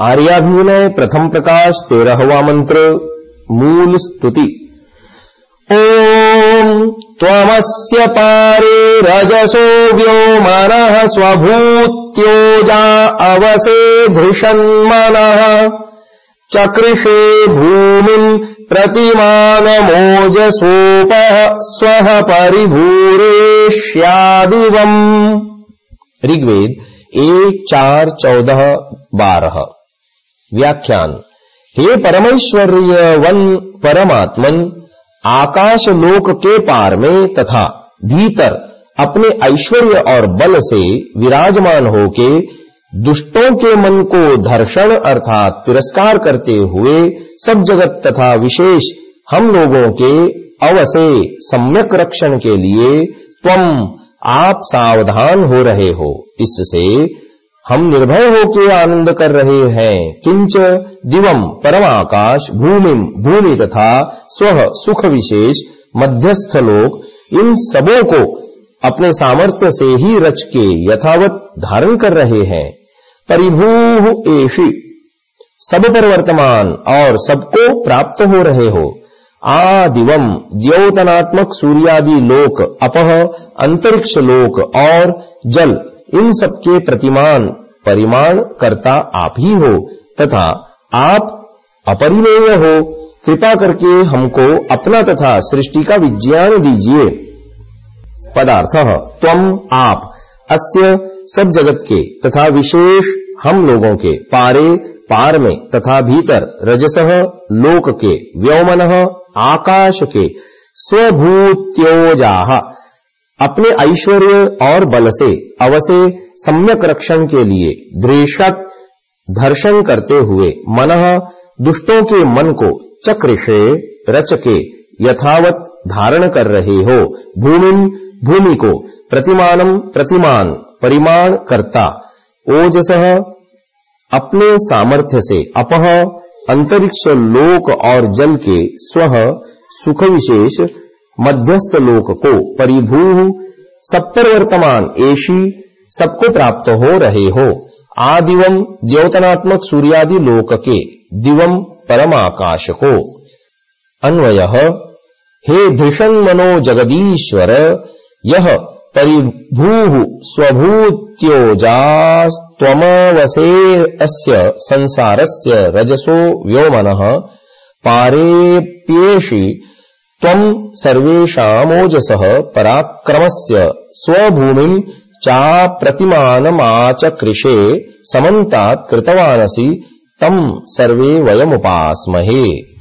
आर्याभिनय प्रथम प्रकाश तेरहवा मंत्र, मूल स्तुति। ओम त्वमस्य पारे रजसो व्योमनः स्वभूत्योजा अवसे धृषन्मनः चकृषे भूमिम् प्रतिमानमोजसोपः स्वः परिभूरेष्यादिवम्। ऋग्वेद एक चार चौदह बारह। व्याख्यान। हे परमेश्वर्य वन परमात्मन आकाश लोक के पार में तथा भीतर अपने ऐश्वर्य और बल से विराजमान होके दुष्टों के मन को धर्षण अर्थात तिरस्कार करते हुए सब जगत तथा विशेष हम लोगों के अवसे सम्यक रक्षण के लिए तुम आप सावधान हो रहे हो। इससे हम निर्भय होकर आनंद कर रहे हैं। किंच दिवम परमाकाश भूमि भूमि तथा स्व सुख विशेष मध्यस्थ लोक, इन सबों को अपने सामर्थ्य से ही रच के यथावत धारण कर रहे हैं। परिभू एषि, सब पर वर्तमान और सबको प्राप्त हो रहे हो। आदिवम द्योतनात्मक सूर्यादि लोक, अपह, अंतरिक्ष लोक और जल। इन सबके प्रतिमान परिमाण करता आप ही हो, तथा आप अपरिमेय हो। कृपा करके हमको अपना तथा सृष्टि का विज्ञान दीजिए। पदार्थ त्वम आप, अस्य सब जगत के, तथा विशेष हम लोगों के, पारे, पार में, तथा भीतर, रजस, लोक के, व्योमन, आकाश के स्वभूत्योजाह अपने ऐश्वर्य और बल से, अवसे सम्यक रक्षण के लिए दृशत धर्षण करते हुए मन दुष्टों के मन को चक्रिशे रच के यथावत धारण कर रहे हो। भूमि भूमि को प्रतिमानम प्रतिमान, परिमाण करता, ओजस अपने सामर्थ्य से अपह अंतरिक्ष लोक और जल के स्व सुख विशेष मध्यस्थ लोक को परिभू, सब वर्तमान एशी सबको प्राप्त हो रहे हो। आदिवम द्योतनात्मक सूर्यादि लोक के दिवम परमाकाश को अन्वय, हे धृषण मनो जगदीश्वर यह परिभू स्वभूत्योजास्त्वमवसे अस्य संसारस्य रजसो व्योमनः, पारेप्येषि त्वम् से पराक्रमस्य चा चाप्रतिमानमाचकृषे समन्तात् कृतवानसि तम् सर्वे वयमुपास्महे।